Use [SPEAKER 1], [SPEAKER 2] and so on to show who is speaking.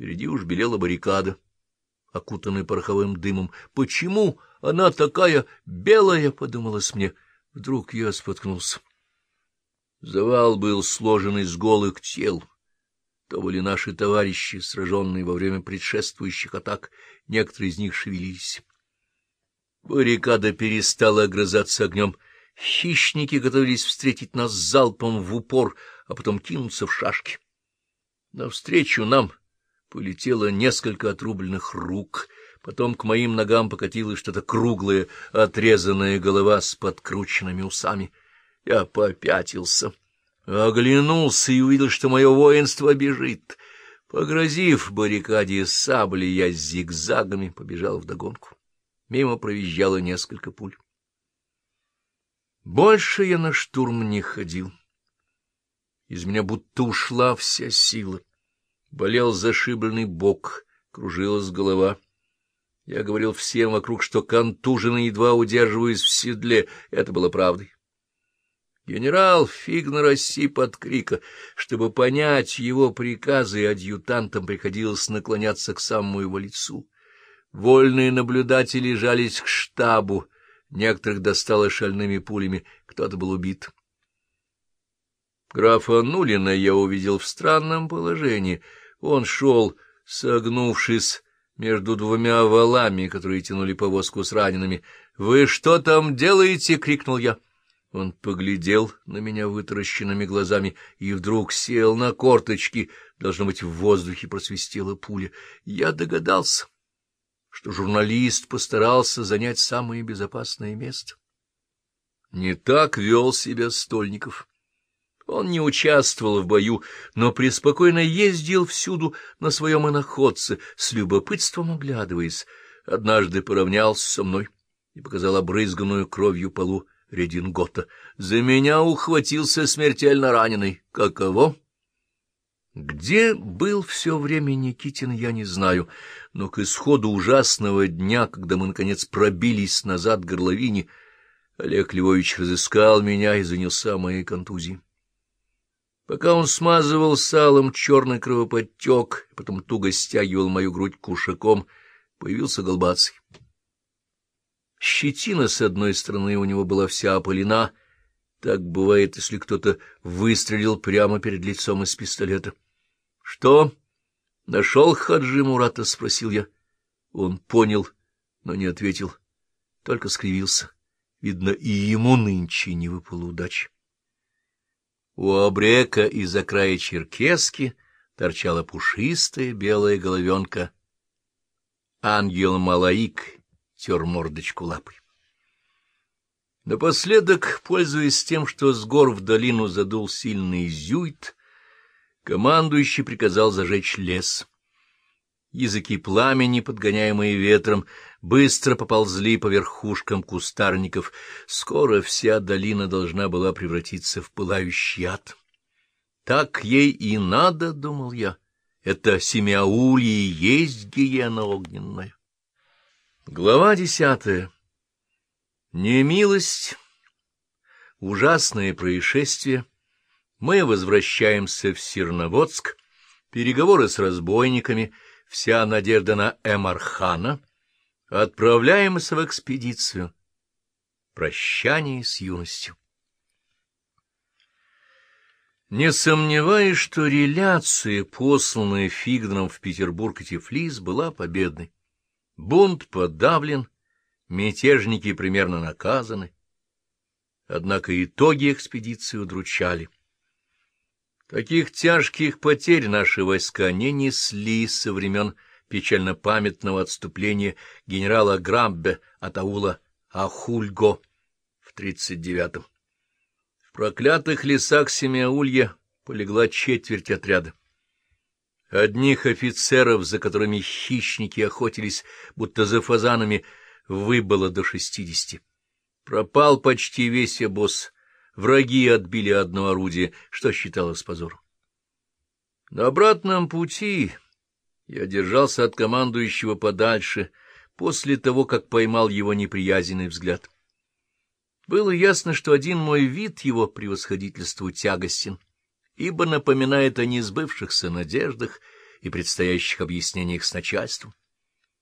[SPEAKER 1] Впереди уж белела баррикада, окутанная пороховым дымом. Почему она такая белая, — подумалось мне. Вдруг я споткнулся. Завал был сложен из голых тел. То были наши товарищи, сраженные во время предшествующих атак. Некоторые из них шевелились. Баррикада перестала огрызаться огнем. Хищники готовились встретить нас залпом в упор, а потом кинуться в шашки. Навстречу нам полетело несколько отрубленных рук, потом к моим ногам покатилась что-то круглое, отрезанная голова с подкрученными усами. Я попятился, оглянулся и увидел, что мое воинство бежит. Погрозив баррикаде сабли, я зигзагами побежал вдогонку. Мимо проезжало несколько пуль. Больше я на штурм не ходил. Из меня будто ушла вся сила. Болел зашибленный бок, кружилась голова. Я говорил всем вокруг, что контуженный едва удерживаюсь в седле. Это было правдой. Генерал фигно рассип от крика. Чтобы понять его приказы, адъютантам приходилось наклоняться к самому его лицу. Вольные наблюдатели жались к штабу. Некоторых достало шальными пулями, кто-то был убит. Графа Нулина я увидел в странном положении. Он шел, согнувшись между двумя валами, которые тянули повозку с ранеными. — Вы что там делаете? — крикнул я. Он поглядел на меня вытаращенными глазами и вдруг сел на корточки. Должно быть, в воздухе просвистела пуля. Я догадался, что журналист постарался занять самое безопасное место. Не так вел себя Стольников. Он не участвовал в бою, но преспокойно ездил всюду на своем иноходце, с любопытством оглядываясь. Однажды поравнялся со мной и показал обрызганную кровью полу редингота. За меня ухватился смертельно раненый. Каково? Где был все время Никитин, я не знаю, но к исходу ужасного дня, когда мы, наконец, пробились назад к горловине, Олег Львович разыскал меня и занялся моей контузией. Пока он смазывал салом черный кровоподтек, потом туго стягивал мою грудь кушаком, появился голбаций. Щетина с одной стороны у него была вся опалена. Так бывает, если кто-то выстрелил прямо перед лицом из пистолета. — Что? Нашел Хаджи Мурата? — спросил я. Он понял, но не ответил, только скривился. Видно, и ему нынче не выпало удачи. У обрека из-за края черкески торчала пушистая белая головенка. Ангел Малаик тер мордочку лапой. Напоследок, пользуясь тем, что с гор в долину задул сильный зюйт, командующий приказал зажечь лес. Языки пламени, подгоняемые ветром, быстро поползли по верхушкам кустарников. Скоро вся долина должна была превратиться в пылающий ад. Так ей и надо, — думал я, — это Семяулье и есть гиена огненная. Глава десятая. Немилость, ужасное происшествие. Мы возвращаемся в Серноводск, переговоры с разбойниками — вся надежда на Эмархана, отправляемся в экспедицию. Прощание с юностью. Не сомневаюсь, что реляция, посланная Фигденом в Петербург и Тифлис, была победной. Бунт подавлен, мятежники примерно наказаны. Однако итоги экспедиции удручали. Таких тяжких потерь наши войска не несли со времен печально-памятного отступления генерала Грамбе от аула Ахульго в 39-м. В проклятых лесах Семяулья полегла четверть отряда. Одних офицеров, за которыми хищники охотились, будто за фазанами, выбыло до шестидесяти. Пропал почти весь обоз — Враги отбили одно орудие, что считалось позором. На обратном пути я держался от командующего подальше, после того, как поймал его неприязненный взгляд. Было ясно, что один мой вид его превосходительству тягостен, ибо напоминает о несбывшихся надеждах и предстоящих объяснениях с начальством.